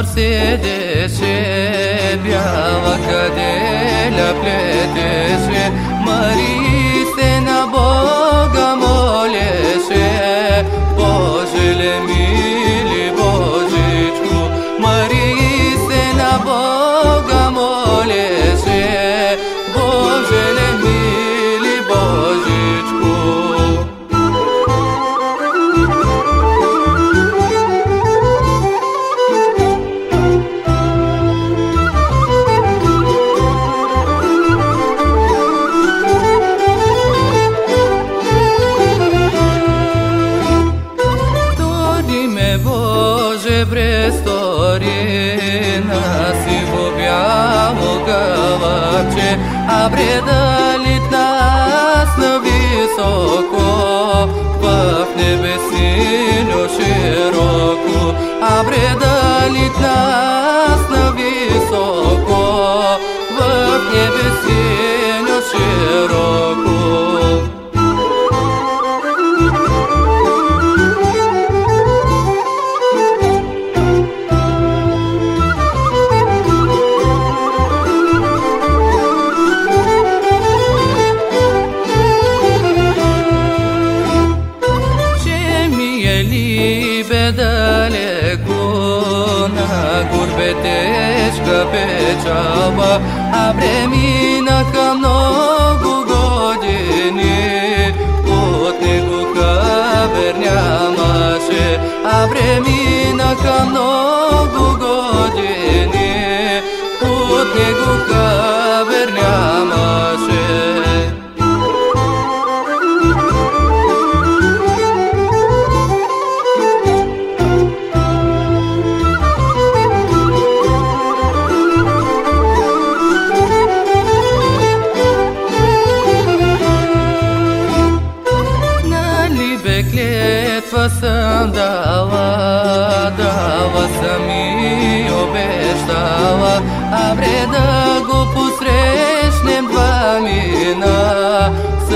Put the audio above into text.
Mercedes, bien la plaide, Marie. Боже, престори нас и во бяло гаваче, а предалит нас на високо, в небесиню широко, гурбетешка печава, а преминаха много години, от него хабер нямаше, а преминаха много клетва съм дала, дала съм и обещала, а вре да го посрещнем два мина, с